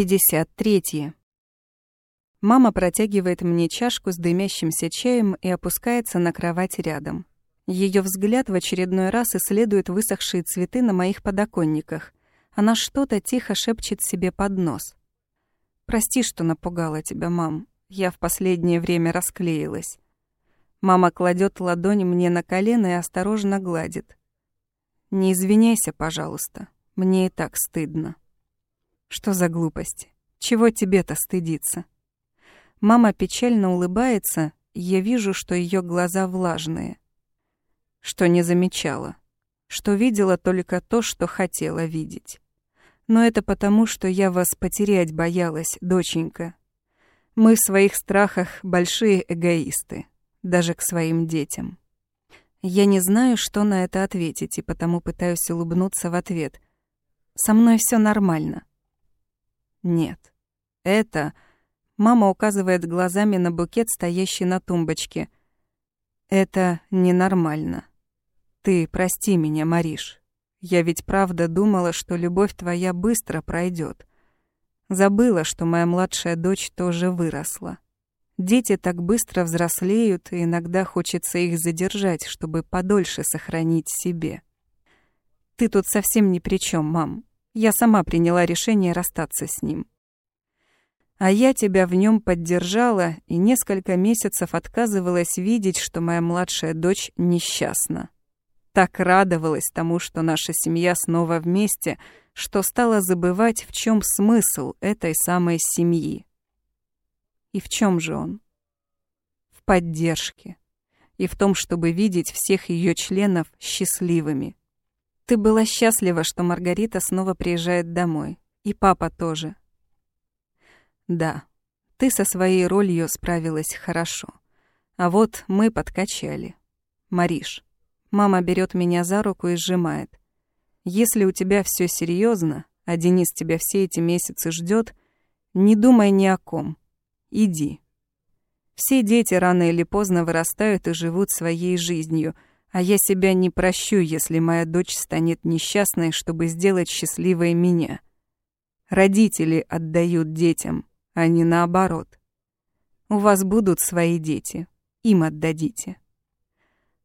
53. Мама протягивает мне чашку с дымящимся чаем и опускается на кровать рядом. Ее взгляд в очередной раз исследует высохшие цветы на моих подоконниках. Она что-то тихо шепчет себе под нос. «Прости, что напугала тебя, мам. Я в последнее время расклеилась». Мама кладет ладонь мне на колено и осторожно гладит. «Не извиняйся, пожалуйста. Мне и так стыдно». Что за глупости? Чего тебе-то стыдиться? Мама печально улыбается, я вижу, что ее глаза влажные. Что не замечала. Что видела только то, что хотела видеть. Но это потому, что я вас потерять боялась, доченька. Мы в своих страхах большие эгоисты, даже к своим детям. Я не знаю, что на это ответить, и потому пытаюсь улыбнуться в ответ. Со мной все нормально. Нет. Это... Мама указывает глазами на букет, стоящий на тумбочке. Это ненормально. Ты прости меня, Мариш. Я ведь правда думала, что любовь твоя быстро пройдет. Забыла, что моя младшая дочь тоже выросла. Дети так быстро взрослеют, и иногда хочется их задержать, чтобы подольше сохранить себе. Ты тут совсем ни при чем, мам. Я сама приняла решение расстаться с ним. А я тебя в нем поддержала и несколько месяцев отказывалась видеть, что моя младшая дочь несчастна. Так радовалась тому, что наша семья снова вместе, что стала забывать, в чем смысл этой самой семьи. И в чем же он? В поддержке. И в том, чтобы видеть всех ее членов счастливыми. Ты была счастлива, что Маргарита снова приезжает домой. И папа тоже. Да, ты со своей ролью справилась хорошо. А вот мы подкачали. Мариш, мама берет меня за руку и сжимает. Если у тебя все серьезно, а Денис тебя все эти месяцы ждет, не думай ни о ком. Иди. Все дети рано или поздно вырастают и живут своей жизнью — а я себя не прощу, если моя дочь станет несчастной, чтобы сделать счастливой меня. Родители отдают детям, а не наоборот. У вас будут свои дети, им отдадите.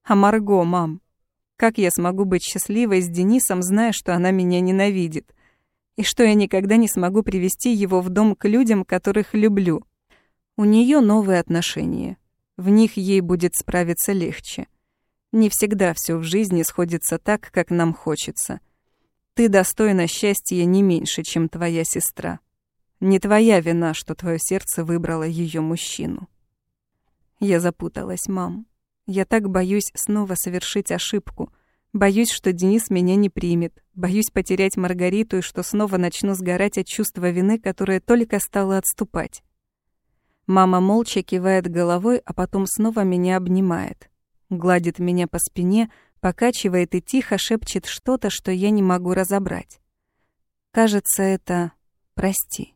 А Марго, мам, как я смогу быть счастливой с Денисом, зная, что она меня ненавидит? И что я никогда не смогу привести его в дом к людям, которых люблю? У нее новые отношения. В них ей будет справиться легче. Не всегда все в жизни сходится так, как нам хочется. Ты достойна счастья не меньше, чем твоя сестра. Не твоя вина, что твое сердце выбрало ее мужчину. Я запуталась, мам. Я так боюсь снова совершить ошибку. Боюсь, что Денис меня не примет. Боюсь потерять Маргариту и что снова начну сгорать от чувства вины, которое только стало отступать. Мама молча кивает головой, а потом снова меня обнимает гладит меня по спине, покачивает и тихо шепчет что-то, что я не могу разобрать. Кажется, это «прости».